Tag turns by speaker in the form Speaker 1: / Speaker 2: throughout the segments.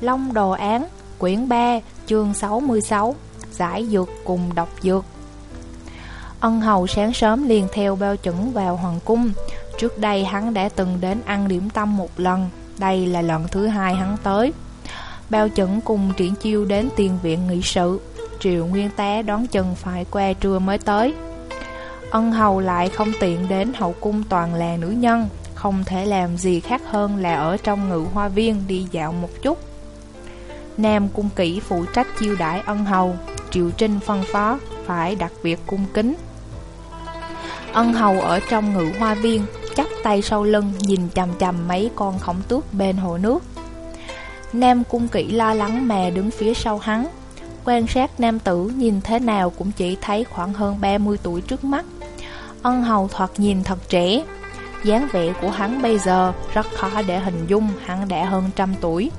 Speaker 1: Long Đồ Án, quyển 3, chương 66, giải dược cùng độc dược. Ân hầu sáng sớm liền theo bao chuẩn vào hoàng cung. Trước đây hắn đã từng đến ăn điểm tâm một lần, đây là lần thứ hai hắn tới. Bao chuẩn cùng triển chiêu đến tiền viện nghị sự, triệu nguyên tá đón chừng phải qua trưa mới tới. Ân hầu lại không tiện đến hậu cung toàn là nữ nhân, không thể làm gì khác hơn là ở trong ngự hoa viên đi dạo một chút. Nam cung kỹ phụ trách chiêu đãi ân hầu, Triệu Trinh phân phó phải đặc biệt cung kính. Ân hầu ở trong ngự hoa viên, chắp tay sau lưng nhìn chầm chầm mấy con khổng tước bên hồ nước. Nam cung kỹ lo lắng mà đứng phía sau hắn. Quan sát nam tử nhìn thế nào cũng chỉ thấy khoảng hơn 30 tuổi trước mắt. Ân hầu thoạt nhìn thật trẻ, dáng vẻ của hắn bây giờ rất khó để hình dung hắn đã hơn trăm tuổi.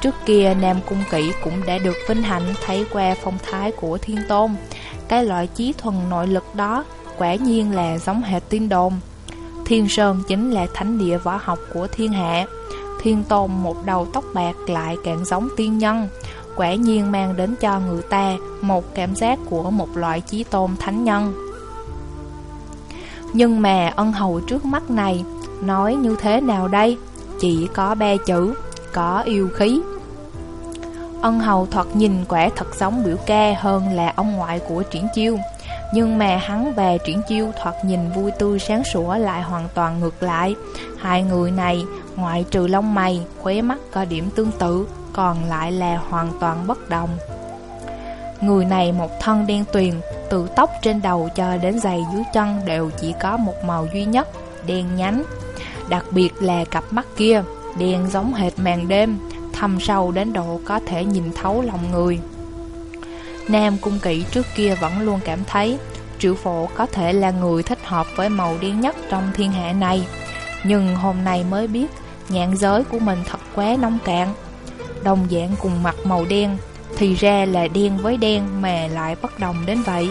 Speaker 1: Trước kia, Nam Cung Kỵ cũng đã được vinh hạnh thấy qua phong thái của Thiên Tôn. Cái loại trí thuần nội lực đó quả nhiên là giống hệt tiên đồn. Thiên Sơn chính là thánh địa võ học của thiên hạ. Thiên Tôn một đầu tóc bạc lại càng giống tiên nhân. Quả nhiên mang đến cho người ta một cảm giác của một loại trí tôn thánh nhân. Nhưng mà ân hầu trước mắt này Nói như thế nào đây Chỉ có ba chữ có yêu khí. Ân hầu thoạt nhìn quả thật giống biểu ca hơn là ông ngoại của triển chiêu Nhưng mà hắn và triển chiêu thoạt nhìn vui tươi sáng sủa lại hoàn toàn ngược lại. Hai người này ngoại trừ lông mày, khóe mắt có điểm tương tự Còn lại là hoàn toàn bất đồng. Người này một thân đen tuyền từ tóc trên đầu cho đến giày dưới chân đều chỉ có một màu duy nhất, đen nhánh. Đặc biệt là cặp mắt kia, đen giống hệt màn đêm, thâm sâu đến độ có thể nhìn thấu lòng người. Nam Cung Kỵ trước kia vẫn luôn cảm thấy Triệu Phổ có thể là người thích hợp với màu đen nhất trong thiên hạ này. Nhưng hôm nay mới biết nhãn giới của mình thật quá nông cạn. Đồng dạng cùng mặt màu đen, thì ra là đen với đen mà lại bất đồng đến vậy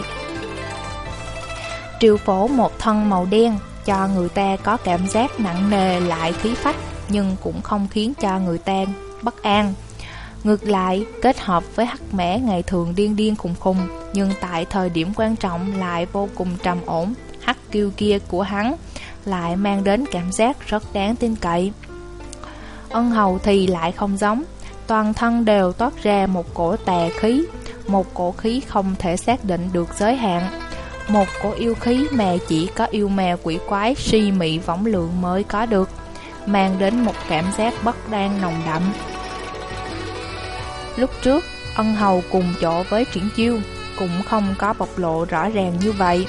Speaker 1: Triệu phổ một thân màu đen cho người ta có cảm giác nặng nề lại khí phách nhưng cũng không khiến cho người ta bất an Ngược lại, kết hợp với hắc mẻ ngày thường điên điên khùng khùng Nhưng tại thời điểm quan trọng lại vô cùng trầm ổn Hắc kiêu kia của hắn lại mang đến cảm giác rất đáng tin cậy Ân hầu thì lại không giống toàn thân đều toát ra một cổ tà khí, một cổ khí không thể xác định được giới hạn. Một cổ yêu khí mà chỉ có yêu mèo quỷ quái si mị võng lượng mới có được, mang đến một cảm giác bất đan nồng đậm. Lúc trước, ân hầu cùng chỗ với triển chiêu, cũng không có bộc lộ rõ ràng như vậy.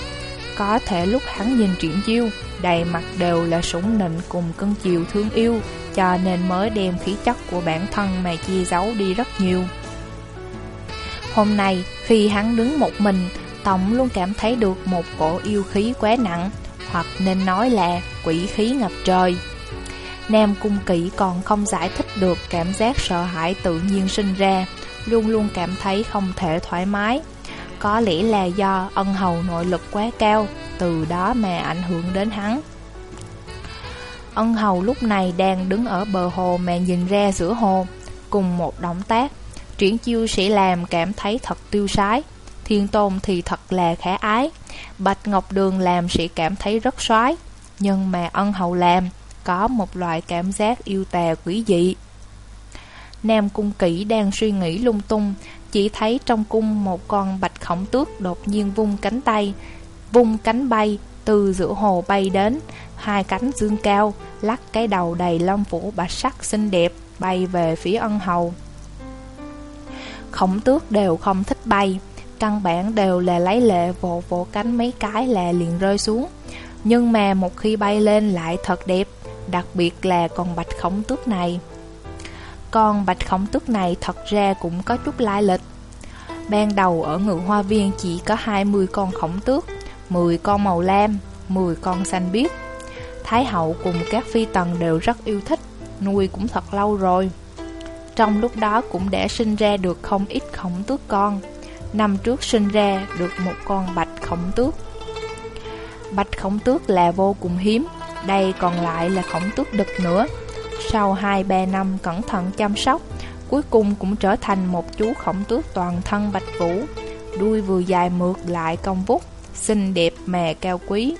Speaker 1: Có thể lúc hắn nhìn triển chiêu, đầy mặt đều là sủng nịnh cùng cân chiều thương yêu, cho nên mới đem khí chất của bản thân mà chia giấu đi rất nhiều. Hôm nay, khi hắn đứng một mình, Tổng luôn cảm thấy được một cổ yêu khí quá nặng, hoặc nên nói là quỷ khí ngập trời. Nam Cung Kỵ còn không giải thích được cảm giác sợ hãi tự nhiên sinh ra, luôn luôn cảm thấy không thể thoải mái. Có lẽ là do ân hầu nội lực quá cao, từ đó mà ảnh hưởng đến hắn. Ân hầu lúc này đang đứng ở bờ hồ mà nhìn ra giữa hồ, cùng một động tác. Triển chiêu sẽ làm cảm thấy thật tiêu sái, thiên tôn thì thật là khả ái. Bạch Ngọc Đường làm sẽ cảm thấy rất soái nhưng mà ân hầu làm có một loại cảm giác yêu tà quỷ dị. Nam Cung Kỷ đang suy nghĩ lung tung, chỉ thấy trong cung một con bạch khổng tước đột nhiên vung cánh tay, vung cánh bay, từ giữa hồ bay đến, hai cánh dương cao, lắc cái đầu đầy lông phủ bạch sắc xinh đẹp, bay về phía ân hầu. Khổng tước đều không thích bay, căn bản đều là lấy lệ vỗ vỗ cánh mấy cái là liền rơi xuống. Nhưng mà một khi bay lên lại thật đẹp, đặc biệt là con bạch khổng tước này. Con bạch khổng tước này thật ra cũng có chút lai lịch. Ban đầu ở ngự hoa viên chỉ có 20 con khổng tước, 10 con màu lam, 10 con xanh biếc. Thái hậu cùng các phi tần đều rất yêu thích, nuôi cũng thật lâu rồi. Trong lúc đó cũng đã sinh ra được không ít khổng tước con. Năm trước sinh ra được một con bạch khổng tước. Bạch khổng tước là vô cùng hiếm, đây còn lại là khổng tước đực nữa. Sau 2-3 năm cẩn thận chăm sóc, Cuối cùng cũng trở thành một chú khổng tước toàn thân bạch vũ. Đuôi vừa dài mượt lại cong vút Xinh đẹp mà cao quý.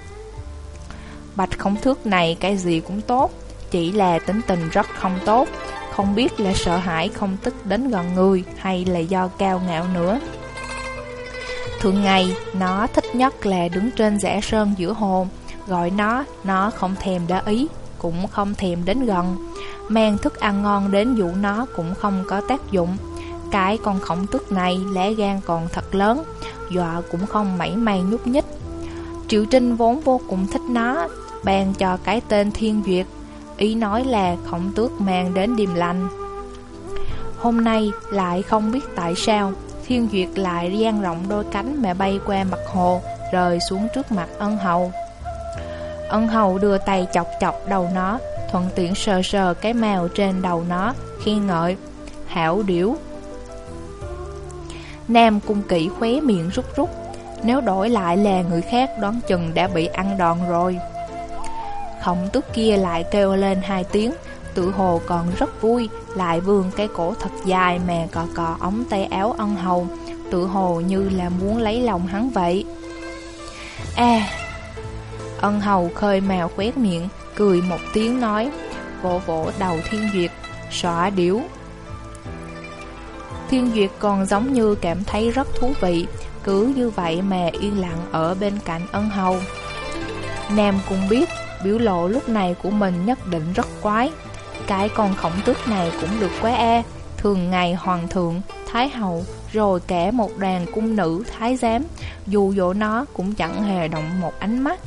Speaker 1: Bạch khổng thước này cái gì cũng tốt Chỉ là tính tình rất không tốt. Không biết là sợ hãi không tức đến gần người Hay là do cao ngạo nữa. Thường ngày, nó thích nhất là đứng trên rẽ sơn giữa hồ Gọi nó, nó không thèm để ý Cũng không thèm đến gần. Mang thức ăn ngon đến dụ nó cũng không có tác dụng. Cái con khổng tức này lẽ gan còn thật lớn Dọa cũng không mảy may nhúc nhích. Triệu Trinh vốn vô cùng thích nó Bàn cho cái tên Thiên Duyệt. Ý nói là khổng tước mang đến điềm lành. Hôm nay lại không biết tại sao Thiên Duyệt lại dang rộng đôi cánh mà bay qua mặt hồ Rời xuống trước mặt ân hầu. Ân hầu đưa tay chọc chọc đầu nó, Thuận tiện sờ sờ cái mèo trên đầu nó Khen ngợi, Hảo điểu. Nam cung kỵ khóe miệng rút rút, Nếu đổi lại là người khác đoán chừng đã bị ăn đòn rồi. Khổng tước kia lại kêu lên hai tiếng, Tự hồ còn rất vui, Lại vươn cái cổ thật dài mà cò cò ống tay áo ân hầu, Tự hồ như là muốn lấy lòng hắn vậy. À Ân hầu khơi mèo quét miệng Cười một tiếng nói Vỗ vỗ đầu thiên duyệt Xóa điếu. Thiên duyệt còn giống như cảm thấy rất thú vị Cứ như vậy mà yên lặng ở bên cạnh ân hầu. Nam cũng biết biểu lộ lúc này của mình nhất định rất quái Cái con khổng tước này cũng được quá e Thường ngày hoàng thượng, thái hậu Rồi kẻ một đàn cung nữ, thái giám Dù dỗ nó cũng chẳng hề động một ánh mắt.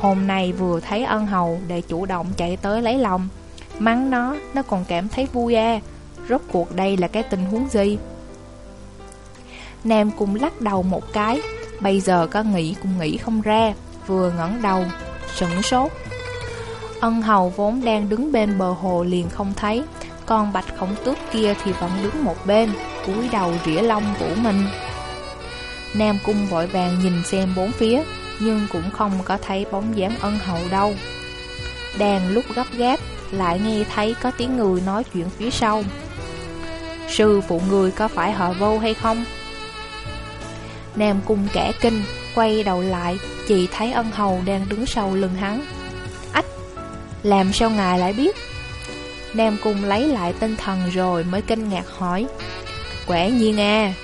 Speaker 1: Hôm nay vừa thấy ân hầu để chủ động chạy tới lấy lòng. Mắng nó, nó còn cảm thấy vui à Rốt cuộc đây là cái tình huống gì? Nam cũng lắc đầu một cái. Bây giờ có nghĩ cũng nghĩ không ra Vừa ngẩng đầu sững sốt. Ân hầu vốn đang đứng bên bờ hồ liền không thấy còn bạch khổng tước kia thì vẫn đứng một bên cúi đầu rỉa lông của mình. Nam cung vội vàng nhìn xem bốn phía. Nhưng cũng không có thấy bóng dáng ân hậu đâu. Đang lúc gấp gáp, Lại nghe thấy có tiếng người nói chuyện phía sau. Sư phụ người có phải họ vô hay không? Nam cung kẻ kinh, Quay đầu lại, Chỉ thấy ân hầu đang đứng sau lưng hắn. Ách, Làm sao ngài lại biết? Nam cung lấy lại tinh thần rồi Mới kinh ngạc hỏi. Quẻ nhiên à?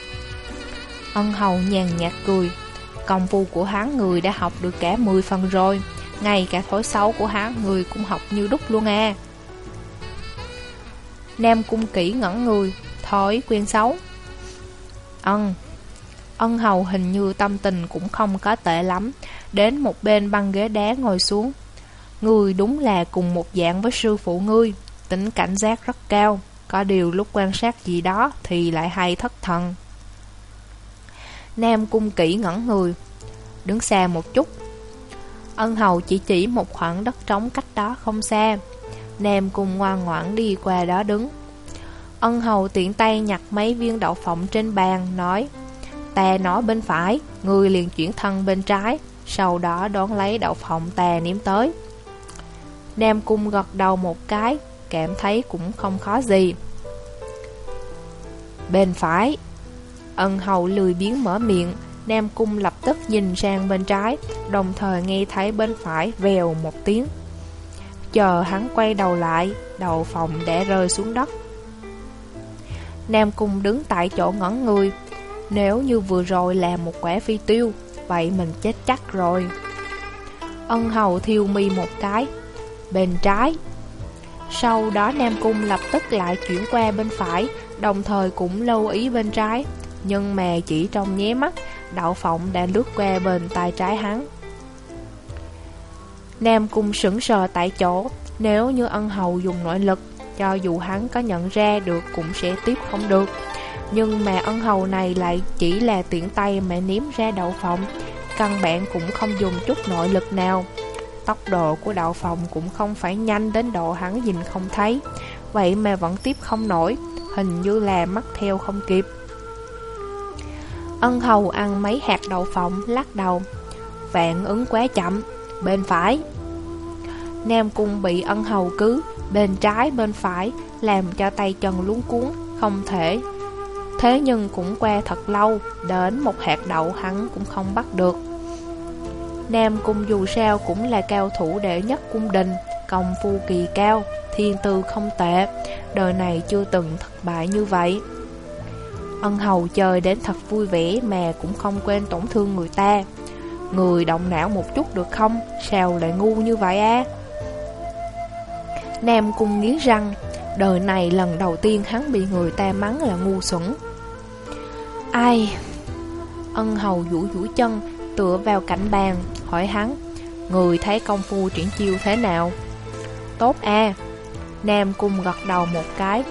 Speaker 1: Ân hầu nhàn nhạt cười. Công phu của hắn người đã học được cả 10 phần rồi. Ngay cả thói xấu của hắn người cũng học như đúc luôn à. Nam cung kỹ ngẩn người Thói quen xấu. Ân. Ân hầu hình như tâm tình cũng không có tệ lắm, Đến một bên băng ghế đá ngồi xuống. Ngươi đúng là cùng một dạng với sư phụ ngươi, Tính cảnh giác rất cao, Có điều lúc quan sát gì đó Thì lại hay thất thần. Nam cung kỹ ngẩn người. Đứng xa một chút. Ân hầu chỉ chỉ một khoảng đất trống cách đó không xa. Nam cung ngoan ngoãn đi qua đó đứng. Ân hầu tiện tay nhặt mấy viên đậu phộng trên bàn, Nói Ta nói bên phải, Người liền chuyển thân bên trái, Sau đó đón lấy đậu phộng tà ném tới. Nam cung gật đầu một cái, Cảm thấy cũng không khó gì. Bên phải Ân hầu lười biến mở miệng, Nam cung lập tức nhìn sang bên trái, Đồng thời nghe thấy bên phải vèo một tiếng. Chờ hắn quay đầu lại, Đầu phòng đã rơi xuống đất. Nam cung đứng tại chỗ ngẩn người, Nếu như vừa rồi là một quả phi tiêu, Vậy mình chết chắc rồi. Ân hầu thiêu mi một cái, Bên trái. Sau đó Nam Cung lập tức lại chuyển qua bên phải, Đồng thời cũng lưu ý bên trái. Nhưng mà chỉ trong nhé mắt Đậu phộng đã lướt qua bên tay trái hắn. Nam Cung sững sờ tại chỗ, Nếu như ân hầu dùng nội lực, Cho dù hắn có nhận ra được cũng sẽ tiếp không được. Nhưng mà ân hầu này lại chỉ là tiện tay mà ném ra đậu phộng, Căn bản cũng không dùng chút nội lực nào. Tốc độ của đậu phộng cũng không phải nhanh đến độ hắn nhìn không thấy, Vậy mà vẫn tiếp không nổi, Hình như là mắt theo không kịp. Ân hầu ăn mấy hạt đậu phộng, lắc đầu. Vạn ứng quá chậm, Bên phải. Nam cung bị ân hầu cứ, Bên trái, bên phải, Làm cho tay chân luống cuốn, không thể. Thế nhưng cũng qua thật lâu, Đến một hạt đậu hắn cũng không bắt được. Nam Cung dù sao cũng là cao thủ đệ nhất cung đình, Công phu kỳ cao, Thiên tư không tệ. Đời này chưa từng thất bại như vậy. Ân hầu chơi đến thật vui vẻ Mà cũng không quên tổn thương người ta. Người động não một chút được không? Sao lại ngu như vậy á? Nam Cung nghiến răng, Đời này lần đầu tiên hắn bị người ta mắng là ngu xuẩn. Ai? Ân hầu vũ vũ chân, Tựa vào cạnh bàn, Hỏi hắn, Người thấy công phu triển chiêu thế nào? Tốt a. Nam cung gật đầu một cái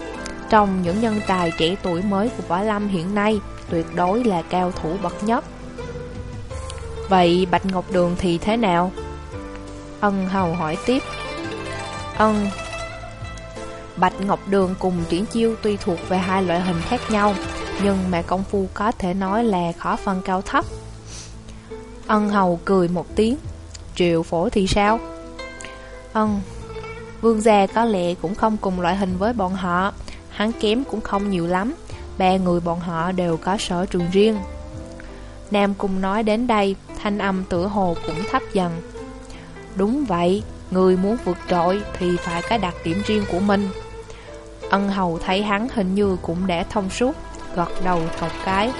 Speaker 1: trong những nhân tài trẻ tuổi mới của Võ Lâm hiện nay, Tuyệt đối là cao thủ bậc nhất. Vậy Bạch Ngọc Đường thì thế nào? Ân hầu hỏi tiếp. Ân. Bạch Ngọc Đường cùng triển chiêu tuy thuộc về hai loại hình khác nhau, Nhưng mà công phu có thể nói là khó phân cao thấp. Ân hầu cười một tiếng. Triệu phổ thì sao? Ân. Vương gia có lẽ cũng không cùng loại hình với bọn họ. Hắn kém cũng không nhiều lắm. Ba người bọn họ đều có sở trường riêng. Nam Cung nói đến đây, Thanh âm tựa hồ cũng thấp dần. Đúng vậy, Người muốn vượt trội thì phải có đặc điểm riêng của mình. Ân hầu thấy hắn hình như cũng đã thông suốt, Gật đầu một cái.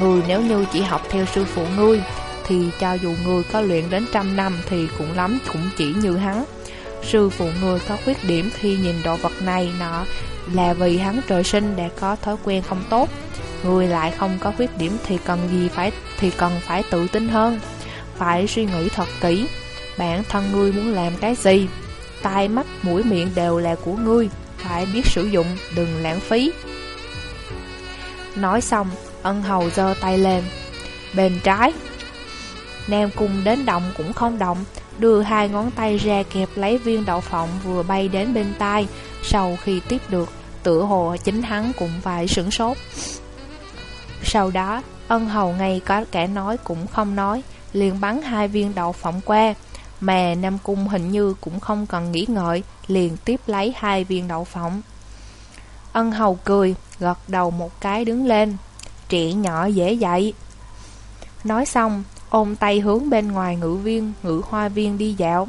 Speaker 1: Người nếu như chỉ học theo sư phụ ngươi, Thì cho dù người có luyện đến trăm năm Thì cũng lắm cũng chỉ như hắn. Sư phụ người có khuyết điểm khi nhìn đồ vật này nọ Là vì hắn trời sinh đã có thói quen không tốt. Người lại không có khuyết điểm thì cần gì phải, thì cần phải tự tin hơn. Phải suy nghĩ thật kỹ, Bản thân ngươi muốn làm cái gì? Tai mắt, mũi miệng đều là của ngươi, Phải biết sử dụng, đừng lãng phí. Nói xong, Ân hầu giơ tay lên. Bên trái, Nam cung đến động cũng không động Đưa hai ngón tay ra kẹp lấy viên đậu phộng vừa bay đến bên tai. Sau khi tiếp được Tựa hồ chính hắn cũng phải sửng sốt. Sau đó, Ân hầu ngay có kẻ nói cũng không nói, Liền bắn hai viên đậu phộng qua. Mà Nam Cung hình như cũng không cần nghĩ ngợi, Liền tiếp lấy hai viên đậu phộng. Ân hầu cười, Gật đầu một cái đứng lên. Trẻ nhỏ dễ dạy. Nói xong Ôm tay hướng bên ngoài ngự viên Ngự hoa viên đi dạo.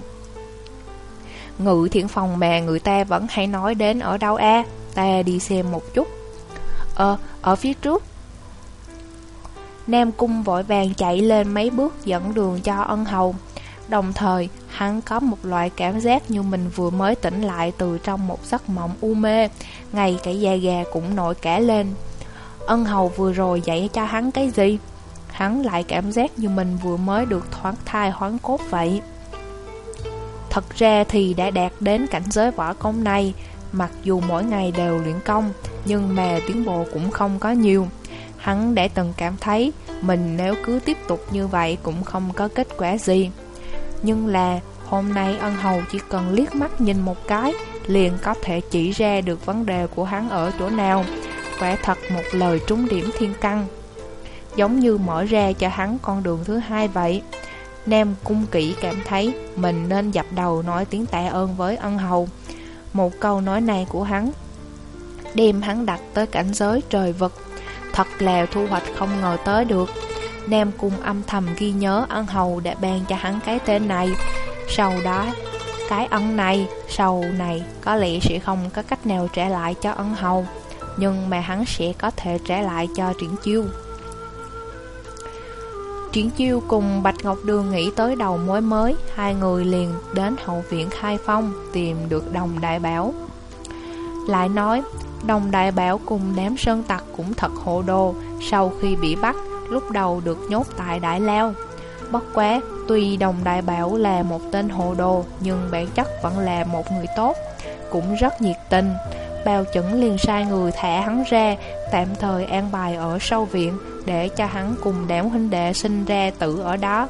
Speaker 1: Ngự thiện phòng mà người ta vẫn hay nói đến ở đâu a? Ta đi xem một chút. Ờ, ở phía trước. Nam Cung vội vàng chạy lên mấy bước dẫn đường cho ân hầu. Đồng thời, hắn có một loại cảm giác như mình vừa mới tỉnh lại từ trong một giấc mộng u mê. Ngay cả da gà cũng nổi cả lên. Ân hầu vừa rồi dạy cho hắn cái gì? Hắn lại cảm giác như mình vừa mới được thoáng thai hoán cốt vậy Thật ra thì đã đạt đến cảnh giới võ công này, Mặc dù mỗi ngày đều luyện công, Nhưng mà tiến bộ cũng không có nhiều Hắn đã từng cảm thấy mình nếu cứ tiếp tục như vậy cũng không có kết quả gì. Nhưng là hôm nay ân hầu chỉ cần liếc mắt nhìn một cái, liền có thể chỉ ra được vấn đề của hắn ở chỗ nào. Quả thật một lời trúng điểm thiên căn. Giống như mở ra cho hắn con đường thứ hai vậy. Nam cung Kỷ cảm thấy mình nên dập đầu nói tiếng tạ ơn với ân hầu. Một câu nói này của hắn đem hắn đặt tới cảnh giới trời vực Thật là thu hoạch không ngờ tới được Nam Cung âm thầm ghi nhớ ân hầu đã ban cho hắn cái tên này Sau đó, Cái ân này, Sau này có lẽ sẽ không có cách nào trả lại cho ân hầu, Nhưng mà hắn sẽ có thể trả lại cho triển chiêu Triển chiêu cùng Bạch Ngọc Đường nghĩ tới đầu mối mới, Hai người liền đến hậu viện khai phong Tìm được đồng đại bảo. Lại nói, Đồng đại bảo cùng đám sơn tặc cũng thật hộ đồ, Sau khi bị bắt, Lúc đầu được nhốt tại Đại Lao Bất quá, Tuy đồng đại bảo là một tên hộ đồ, Nhưng bản chất vẫn là một người tốt, Cũng rất nhiệt tình. Bao chuẩn liền sai người thả hắn ra, Tạm thời an bài ở sâu viện để cho hắn cùng đám huynh đệ sinh ra tử ở đó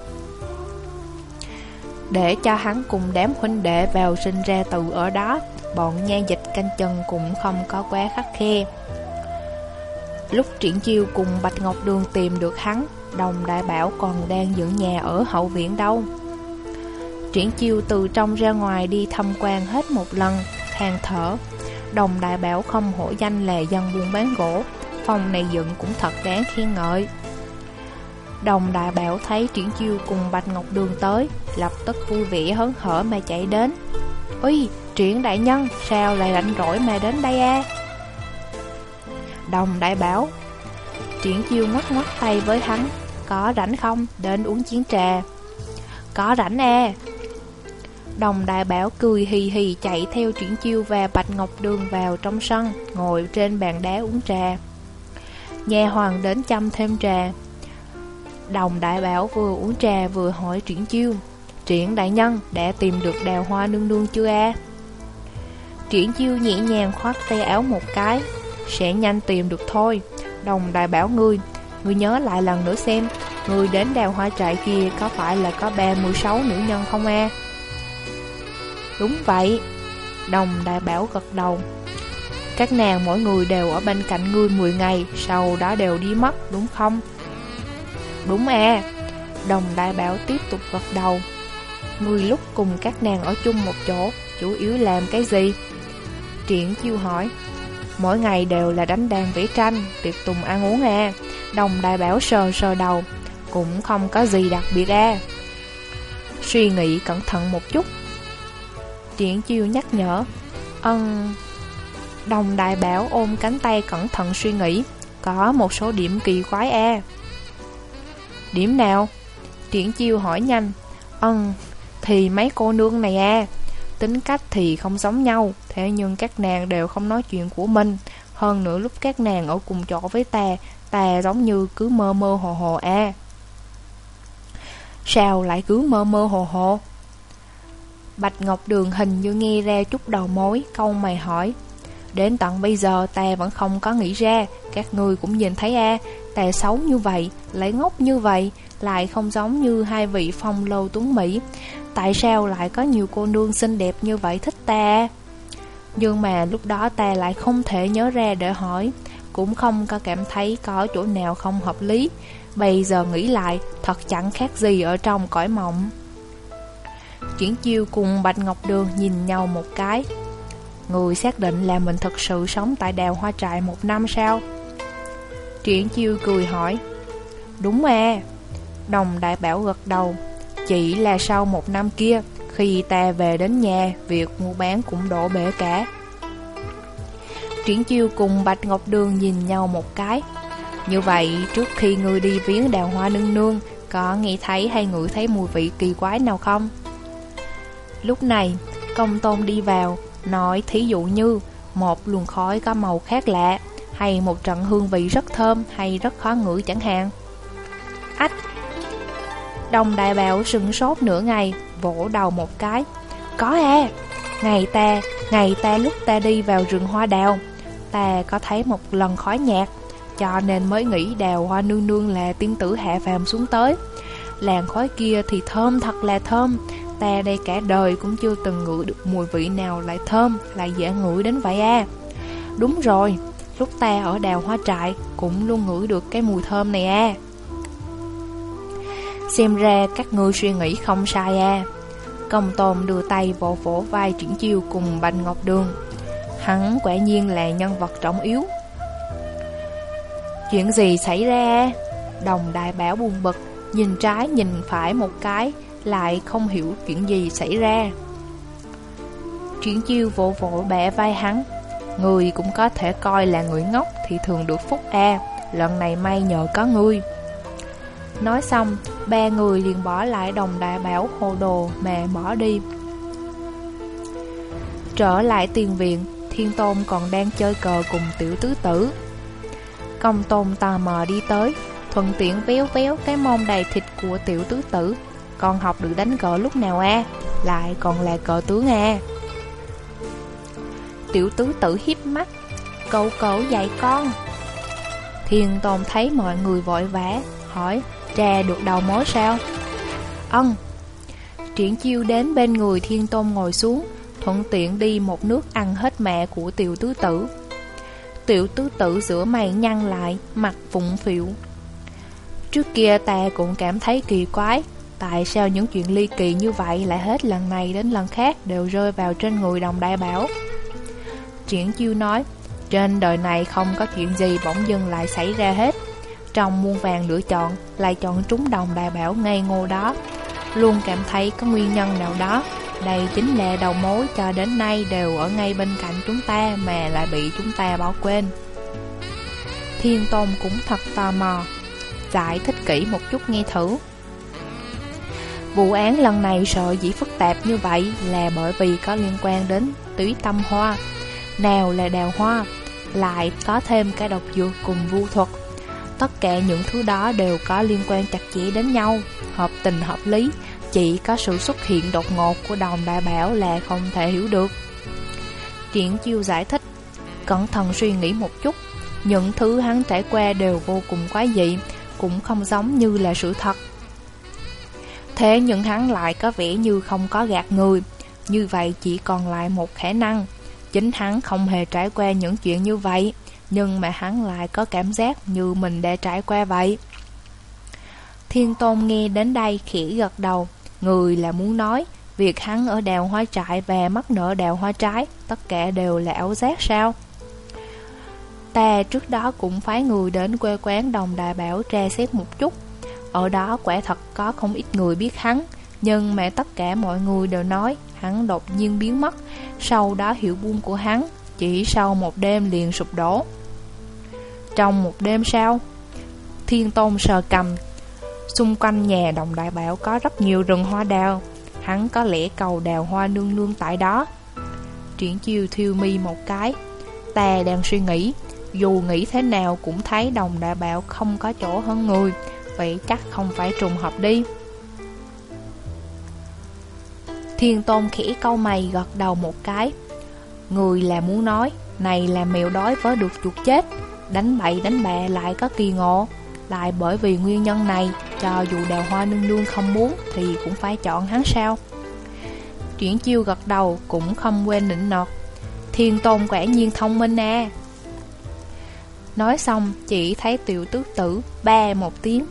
Speaker 1: Để cho hắn cùng đám huynh đệ vào sinh ra tự ở đó bọn nha dịch canh chân cũng không có quá khắc khe. Lúc triển chiêu cùng Bạch Ngọc Đường tìm được hắn, đồng đại bảo còn đang giữ nhà ở hậu viện đâu. Triển chiêu từ trong ra ngoài đi thăm quan hết một lần, than thở. Đồng đại bảo không hổ danh là dân buôn bán gỗ Phòng này dựng cũng thật đáng khen ngợi. Đồng đại bảo thấy Triển Chiêu cùng Bạch Ngọc Đường tới Lập tức vui vẻ hớn hở mà chạy đến. Ui, Triển đại nhân, sao lại rảnh rỗi mà đến đây a? Đồng đại bảo Triển Chiêu ngoắt ngoắt tay với hắn Có rảnh không, đến uống chiến trà. Có rảnh e Đồng đại bảo cười hì hì chạy theo Triển Chiêu và Bạch Ngọc Đường vào trong sân Ngồi trên bàn đá uống trà. Nhà hoàng đến chăm thêm trà Đồng đại bảo vừa uống trà vừa hỏi Triển Chiêu, Triển đại nhân, đã tìm được đào hoa nương nương chưa a? Triển Chiêu nhẹ nhàng khoác tay áo một cái, Sẽ nhanh tìm được thôi Đồng đại bảo ngươi Ngươi nhớ lại lần nữa xem, Ngươi đến đào hoa trại kia có phải là có 36 nữ nhân không a? Đúng vậy Đồng đại bảo gật đầu các nàng mỗi người đều ở bên cạnh ngươi 10 ngày, Sau đó đều đi mất, đúng không? Đúng à Đồng đại bảo tiếp tục gật đầu. Ngươi lúc cùng các nàng ở chung một chỗ, Chủ yếu làm cái gì? Triển chiêu hỏi. Mỗi ngày đều là đánh đàn vẽ tranh, Tiệc tùng ăn uống à Đồng đại bảo sờ sờ đầu. Cũng không có gì đặc biệt à Suy nghĩ cẩn thận một chút. Triển chiêu nhắc nhở. Ân Đồng đại bảo ôm cánh tay cẩn thận suy nghĩ Có một số điểm kỳ quái e. Điểm nào? Triển chiêu hỏi nhanh. Ân Thì mấy cô nương này à Tính cách thì không giống nhau Thế nhưng các nàng đều không nói chuyện của mình. Hơn nữa lúc các nàng ở cùng chỗ với ta Ta giống như cứ mơ mơ hồ hồ à Sao lại cứ mơ mơ hồ hồ? Bạch Ngọc Đường hình như nghe ra chút đầu mối, câu mày hỏi. Đến tận bây giờ ta vẫn không có nghĩ ra, các người cũng nhìn thấy a, à, ta xấu như vậy, lại ngốc như vậy, lại không giống như hai vị phong lâu tuấn Mỹ. Tại sao lại có nhiều cô nương xinh đẹp như vậy thích ta? Nhưng mà lúc đó ta lại không thể nhớ ra để hỏi, cũng không có cảm thấy có chỗ nào không hợp lý. Bây giờ nghĩ lại, thật chẳng khác gì ở trong cõi mộng. Chuyển chiêu cùng Bạch Ngọc Đường nhìn nhau một cái Người xác định là mình thật sự sống tại đào hoa trại một năm sao? Triển chiêu cười hỏi. Đúng à Đồng đại bảo gật đầu. Chỉ là sau một năm kia Khi ta về đến nhà Việc mua bán cũng đổ bể cả. Triển chiêu cùng Bạch Ngọc Đường nhìn nhau một cái. Như vậy trước khi ngươi đi viếng đào hoa nương nương Có nghe thấy hay ngửi thấy mùi vị kỳ quái nào không? Lúc này, công tôn đi vào, nói thí dụ như một luồng khói có màu khác lạ, hay một trận hương vị rất thơm hay rất khó ngửi chẳng hạn. Ách! Đồng đại bảo sừng sốt nửa ngày, vỗ đầu một cái. Có à! Ngày ta, ngày ta lúc ta đi vào rừng hoa đào, ta có thấy một lần khói nhạt, cho nên mới nghĩ đào hoa nương nương là tiên tử hạ phàm xuống tới. Làn khói kia thì thơm thật là thơm, Ta đây cả đời cũng chưa từng ngửi được mùi vị nào lại thơm, lại dễ ngửi đến vậy à. Đúng rồi, lúc ta ở đào hoa trại cũng luôn ngửi được cái mùi thơm này à. Xem ra các ngươi suy nghĩ không sai à. Công tôn đưa tay vỗ vỗ vai triển chiêu cùng Bạch Ngọc Đường. Hắn quả nhiên là nhân vật trọng yếu. Chuyện gì xảy ra? Đồng đại bảo buồn bực, nhìn trái nhìn phải một cái, lại không hiểu chuyện gì xảy ra. Triển chiêu vỗ vỗ bẻ vai hắn, người cũng có thể coi là người ngốc thì thường được phúc a, lần này may nhờ có ngươi. Nói xong, ba người liền bỏ lại đồng đại bảo hồ đồ mà bỏ đi. Trở lại tiền viện, Thiên Tôn còn đang chơi cờ cùng tiểu tứ tử. Công Tôn tò mò đi tới, thuận tiện véo véo cái mông đầy thịt của tiểu tứ tử, con học được đánh cờ lúc nào a? Lại còn là cờ tướng à Tiểu tứ tử hiếp mắt, Cậu cậu dạy con. Thiên Tôn thấy mọi người vội vã, Hỏi, Trà được đầu mối sao? Ân Triển chiêu đến bên người Thiên Tôn ngồi xuống, Thuận tiện đi một nước ăn hết mẹ của tiểu tứ tử. Tiểu tứ tử giữa mày nhăn lại, Mặt phụng phịu. Trước kia ta cũng cảm thấy kỳ quái Tại sao những chuyện ly kỳ như vậy lại hết lần này đến lần khác đều rơi vào trên người đồng đại bảo? Triển chiêu nói, Trên đời này không có chuyện gì bỗng dưng lại xảy ra hết. Trong muôn vàng lựa chọn, Lại chọn trúng đồng đại bảo ngây ngô đó. Luôn cảm thấy có nguyên nhân nào đó. Đây chính là đầu mối cho đến nay đều ở ngay bên cạnh chúng ta Mà lại bị chúng ta bỏ quên. Thiên Tôn cũng thật tò mò, Giải thích kỹ một chút nghe thử. Vụ án lần này sợ dĩ phức tạp như vậy là bởi vì có liên quan đến túy tâm hoa. Nào là đào hoa, lại có thêm cái độc dược cùng vu thuật. Tất cả những thứ đó đều có liên quan chặt chẽ đến nhau, hợp tình hợp lý Chỉ có sự xuất hiện đột ngột của đồng đại bảo là không thể hiểu được. Triển chiêu giải thích, cẩn thận suy nghĩ một chút Những thứ hắn trải qua đều vô cùng quái dị, cũng không giống như là sự thật. Thế nhưng hắn lại có vẻ như không có gạt người. Như vậy chỉ còn lại một khả năng. Chính hắn không hề trải qua những chuyện như vậy, Nhưng mà hắn lại có cảm giác như mình đã trải qua vậy. Thiên Tôn nghe đến đây khỉ gật đầu. Người là muốn nói, Việc hắn ở đèo hoa trại và mắc nợ đèo hoa trái, Tất cả đều là ảo giác sao? Ta trước đó cũng phái người đến quê quán đồng đại bảo tra xét một chút ở đó quả thật có không ít người biết hắn, Nhưng mà tất cả mọi người đều nói Hắn đột nhiên biến mất, Sau đó hiệu buông của hắn Chỉ sau một đêm liền sụp đổ. Trong một đêm sau, Thiên Tôn sờ cầm, Xung quanh nhà đồng đại bảo có rất nhiều rừng hoa đào, Hắn có lẽ cầu đào hoa nương nương tại đó. Triển chiêu thiêu mi một cái, Ta đang suy nghĩ, Dù nghĩ thế nào cũng thấy đồng đại bảo không có chỗ hơn người Vậy chắc không phải trùng hợp đi. Thiên tôn khỉ câu mày gật đầu một cái. Người là muốn nói, Này là mèo đói với được chuột chết. Đánh bậy đánh bẹ lại có kỳ ngộ. Lại bởi vì nguyên nhân này, Cho dù đào hoa nương nương không muốn Thì cũng phải chọn hắn sao? Chuyển chiêu gật đầu Cũng không quên nịnh nọt. Thiên tôn quả nhiên thông minh à. Nói xong, chỉ thấy tiểu tước tử Ba một tiếng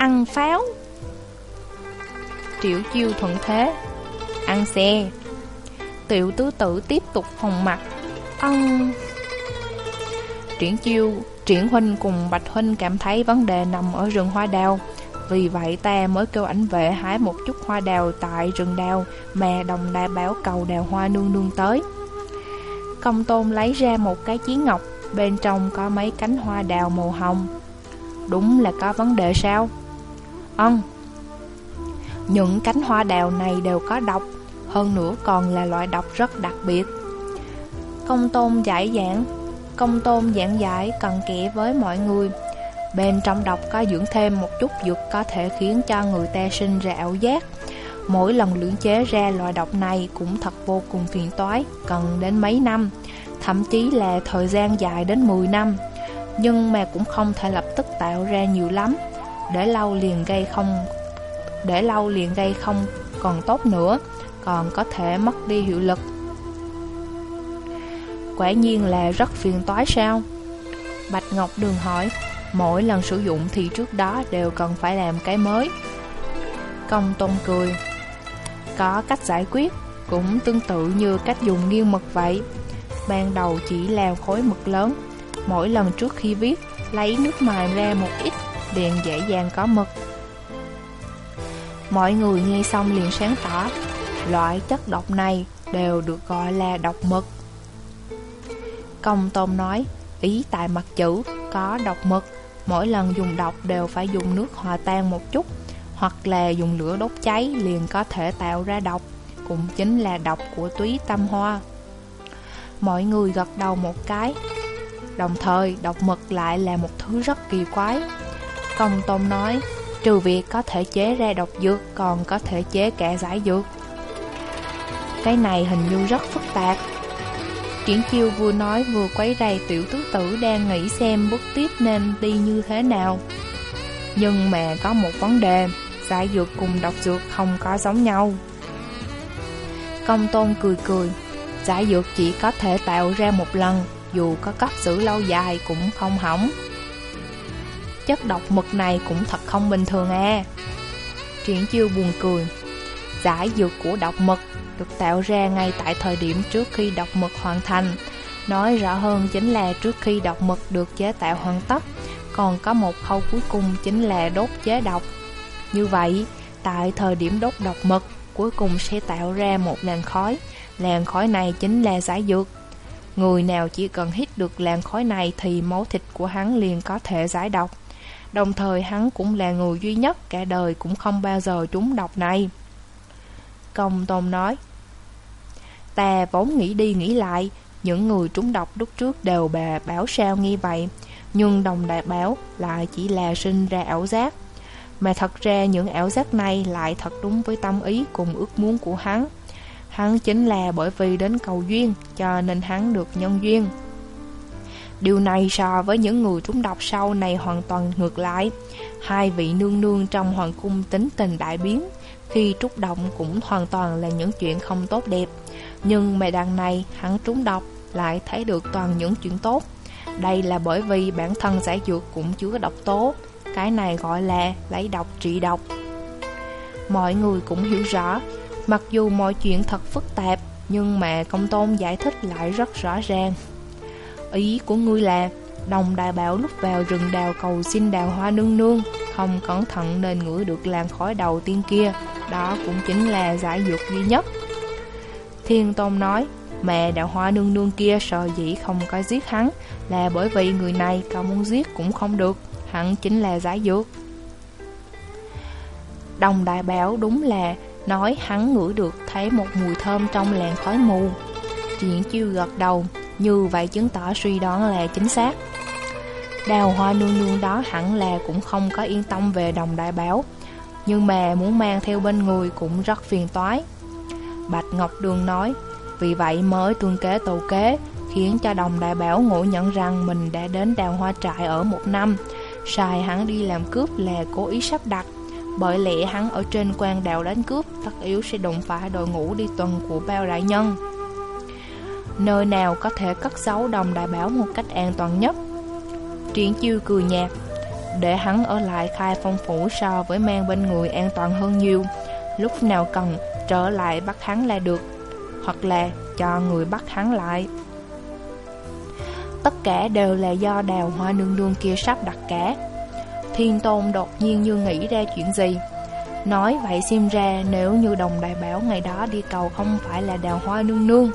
Speaker 1: ăn pháo. Triệu chiêu thuận thế, Ăn xe. Tiểu tứ tử tiếp tục phòng mặt Ân Triển chiêu, Triển huynh cùng Bạch huynh cảm thấy vấn đề nằm ở rừng hoa đào. Vì vậy ta mới kêu ảnh vệ hái một chút hoa đào tại rừng đào Mà đồng đa báo cầu đào hoa nương nương tới. Công tôn lấy ra một cái chiến ngọc, Bên trong có mấy cánh hoa đào màu hồng. Đúng là có vấn đề sao? Ân Những cánh hoa đào này đều có độc Hơn nữa còn là loại độc rất đặc biệt. Công tôn giải giảng Công tôn giảng giải cần kẽ với mọi người. Bên trong độc có dưỡng thêm một chút dược có thể khiến cho người ta sinh ra ảo giác. Mỗi lần luyện chế ra loại độc này cũng thật vô cùng phiền toái, cần đến mấy năm, thậm chí là thời gian dài đến 10 năm. Nhưng mà cũng không thể lập tức tạo ra nhiều lắm, để lâu liền gây không để lâu liền gây không còn tốt nữa, còn có thể mất đi hiệu lực. Quả nhiên là rất phiền toái sao? Bạch Ngọc Đường hỏi, mỗi lần sử dụng thì trước đó đều cần phải làm cái mới. Công Tôn cười, có cách giải quyết, cũng tương tự như cách dùng nghiêng mực vậy. Ban đầu chỉ làm khối mực lớn, mỗi lần trước khi viết, lấy nước mài ra một ít liền dễ dàng có mực. Mọi người nghe xong liền sáng tỏ, loại chất độc này đều được gọi là độc mực. Công Tôn nói, ý tại mặt chữ có độc mực, mỗi lần dùng độc đều phải dùng nước hòa tan một chút, hoặc là dùng lửa đốt cháy liền có thể tạo ra độc, cũng chính là độc của túy tâm hoa. Mọi người gật đầu một cái, đồng thời độc mực lại là một thứ rất kỳ quái, Công Tôn nói, trừ việc có thể chế ra độc dược, còn có thể chế cả giải dược. Cái này hình như rất phức tạp. Triển chiêu vừa nói vừa quấy rầy tiểu tứ tử đang nghĩ xem bước tiếp nên đi như thế nào. Nhưng mà có một vấn đề, giải dược cùng độc dược không có giống nhau. Công tôn cười cười, giải dược chỉ có thể tạo ra một lần, dù có cấp giữ lâu dài cũng không hỏng chất độc mực này cũng thật không bình thường à Triển chiêu buồn cười Giải dược của độc mực được tạo ra ngay tại thời điểm trước khi độc mực hoàn thành Nói rõ hơn chính là trước khi độc mực được chế tạo hoàn tất, còn có một khâu cuối cùng chính là đốt chế độc. Như vậy, tại thời điểm đốt độc mực, cuối cùng sẽ tạo ra một làn khói. Làn khói này chính là giải dược. Người nào chỉ cần hít được làn khói này thì máu thịt của hắn liền có thể giải độc. Đồng thời hắn cũng là người duy nhất cả đời cũng không bao giờ trúng độc này. Công Tôn nói, Ta vốn nghĩ đi nghĩ lại, những người trúng độc lúc trước đều bà báo sao nghi vậy, nhưng đồng đại báo lại chỉ là sinh ra ảo giác. Mà thật ra những ảo giác này lại thật đúng với tâm ý cùng ước muốn của hắn. Hắn chính là bởi vì đến cầu duyên cho nên hắn được nhân duyên. Điều này so với những người trúng độc sau này hoàn toàn ngược lại. Hai vị nương nương trong hoàng cung tính tình đại biến, khi trút động cũng hoàn toàn là những chuyện không tốt đẹp. Nhưng mày đằng này hắn trúng độc lại thấy được toàn những chuyện tốt. Đây là bởi vì bản thân giải dược cũng chứa độc tố, cái này gọi là lấy độc trị độc. Mọi người cũng hiểu rõ, mặc dù mọi chuyện thật phức tạp, nhưng mà công tôn giải thích lại rất rõ ràng. Ý của ngươi là, Đồng đại bảo lúc vào rừng đào cầu xin đào hoa nương nương, Không cẩn thận nên ngửi được làn khói đầu tiên kia, Đó cũng chính là giải dược duy nhất. Thiên Tôn nói, Mẹ đào hoa nương nương kia sợ dĩ không có giết hắn, Là bởi vì người này cậu muốn giết cũng không được, Hắn chính là giải dược. Đồng đại bảo đúng là Nói hắn ngửi được thấy một mùi thơm trong làn khói mù. Triển chiêu gật đầu như vậy chứng tỏ suy đoán là chính xác. Đào hoa nương nương đó hẳn là cũng không có yên tâm về đồng đại bảo, Nhưng mà muốn mang theo bên người cũng rất phiền toái. Bạch Ngọc Đường nói, Vì vậy mới tương kế tù kế, Khiến cho đồng đại bảo ngộ nhận rằng mình đã đến đào hoa trại ở một năm. Sai hắn đi làm cướp là cố ý sắp đặt, Bởi lẽ hắn ở trên quan đào đánh cướp, Tất yếu sẽ đụng phải đội ngũ đi tuần của bao đại nhân. Nơi nào có thể cất giấu đồng đại bảo một cách an toàn nhất? Triển chiêu cười nhạt. Để hắn ở lại khai phong phủ so với mang bên người an toàn hơn nhiều. Lúc nào cần, trở lại bắt hắn là được. Hoặc là cho người bắt hắn lại. Tất cả đều là do đào hoa nương nương kia sắp đặt cả. Thiên tôn đột nhiên như nghĩ ra chuyện gì? Nói vậy xem ra nếu như đồng đại bảo ngày đó đi cầu không phải là đào hoa nương nương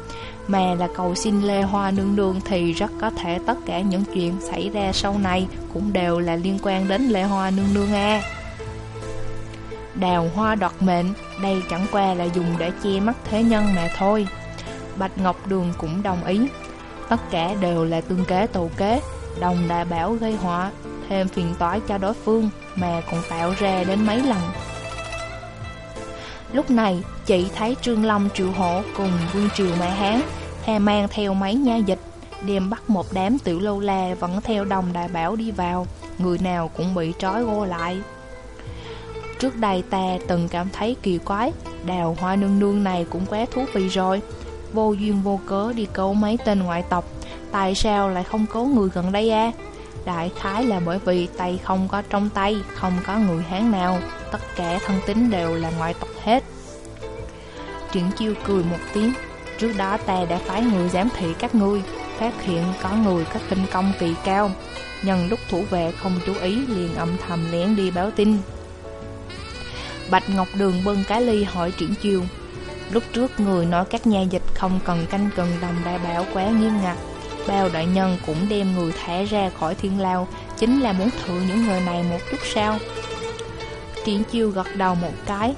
Speaker 1: mà là cầu xin Lê Hoa nương nương thì rất có thể tất cả những chuyện xảy ra sau này Cũng đều là liên quan đến Lê Hoa nương nương a. Đào hoa đoạt mệnh, đây chẳng qua là dùng để che mắt thế nhân mà thôi. Bạch Ngọc Đường cũng đồng ý. Tất cả đều là tương kế tụ kế Đồng đại bảo gây họa Thêm phiền toái cho đối phương Mà còn tạo ra đến mấy lần. Lúc này, chị thấy Trương Long triệu hổ cùng Vương Triều Mã Hán, he mang theo mấy nha dịch, đem bắt một đám tiểu lâu la vẫn theo đồng đại bảo đi vào, người nào cũng bị trói gô lại. Trước đây ta từng cảm thấy kỳ quái, đào hoa nương nương này cũng quá thú vị rồi. Vô duyên vô cớ đi câu mấy tên ngoại tộc, tại sao lại không có người gần đây à? Đại khái là bởi vì tay không có trong tay, không có người Hán nào, tất cả thân tính đều là ngoại tộc hết. Triển chiêu cười một tiếng, trước đó ta đã phái người giám thị các ngươi, phát hiện có người có khinh công kỳ cao. Nhân lúc thủ vệ không chú ý liền âm thầm lén đi báo tin. Bạch Ngọc Đường bưng cái ly hỏi triển chiêu. Lúc trước người nói các nhà dịch không cần canh cần đồng đại bảo quá nghiêm ngặt Bao đại nhân cũng đem người thả ra khỏi thiên lao, Chính là muốn thử những người này một chút sao? Triển chiêu gật đầu một cái.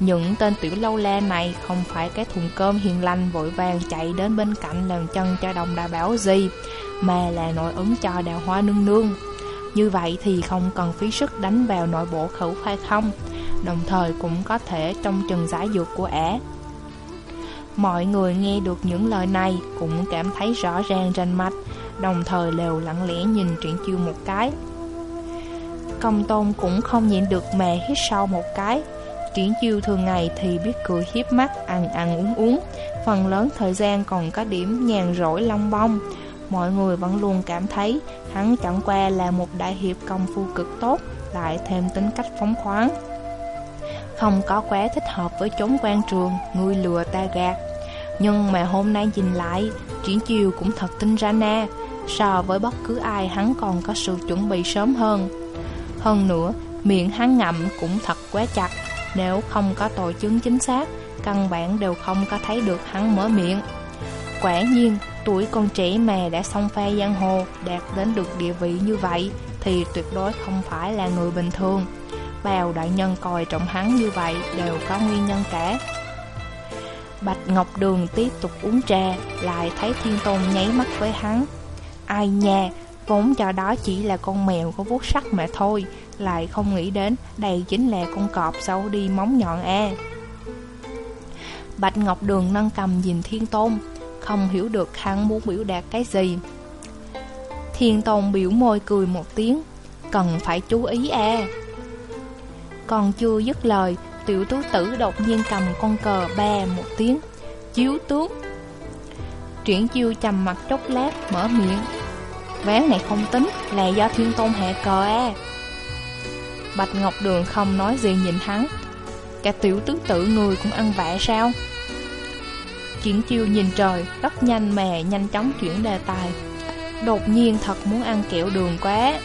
Speaker 1: Những tên tiểu lâu la này không phải cái thùng cơm hiền lành vội vàng chạy đến bên cạnh lần chân cho đồng đại bảo gì, Mà là nội ứng cho đào hoa nương nương. Như vậy thì không cần phí sức đánh vào nội bộ khẩu khai không, Đồng thời cũng có thể trong chừng giải dược của ẻ. Mọi người nghe được những lời này cũng cảm thấy rõ ràng rành mạch, đồng thời đều lặng lẽ nhìn Triển Chiêu một cái. Công tôn cũng không nhịn được mà hít sâu một cái. Triển Chiêu thường ngày thì biết cười hiếp mắt, ăn ăn uống uống, phần lớn thời gian còn có điểm nhàn rỗi long bông. Mọi người vẫn luôn cảm thấy hắn chẳng qua là một đại hiệp công phu cực tốt, lại thêm tính cách phóng khoáng. Không có quá thích hợp với chốn quan trường, người lừa ta gạt. Nhưng mà hôm nay nhìn lại Triển chiều cũng thật tinh ra na So với bất cứ ai hắn còn có sự chuẩn bị sớm hơn. Hơn nữa Miệng hắn ngậm cũng thật quá chặt Nếu không có tội chứng chính xác Căn bản đều không có thấy được hắn mở miệng. Quả nhiên Tuổi con trẻ mà đã xông pha giang hồ Đạt đến được địa vị như vậy Thì tuyệt đối không phải là người bình thường. Bào đại nhân coi trọng hắn như vậy Đều có nguyên nhân cả. Bạch Ngọc Đường tiếp tục uống trà, Lại thấy Thiên Tôn nháy mắt với hắn. Ai nha, Vốn cho đó chỉ là con mèo có vuốt sắc mà thôi, Lại không nghĩ đến Đây chính là con cọp xấu đi móng nhọn a. Bạch Ngọc Đường nâng cầm nhìn Thiên Tôn, Không hiểu được hắn muốn biểu đạt cái gì. Thiên Tôn biểu môi cười một tiếng, Cần phải chú ý a. Còn chưa dứt lời Tiểu tú tử đột nhiên cầm con cờ ba một tiếng Chiếu tướng Chuyển chiêu trầm mặt chốc lát Mở miệng Ván này không tính là do thiên tôn hạ cờ à Bạch Ngọc Đường không nói gì nhìn hắn Cả tiểu tứ tử người cũng ăn vạ sao? Chuyển chiêu nhìn trời Rất nhanh mè, nhanh chóng chuyển đề tài Đột nhiên thật muốn ăn kẹo đường quá.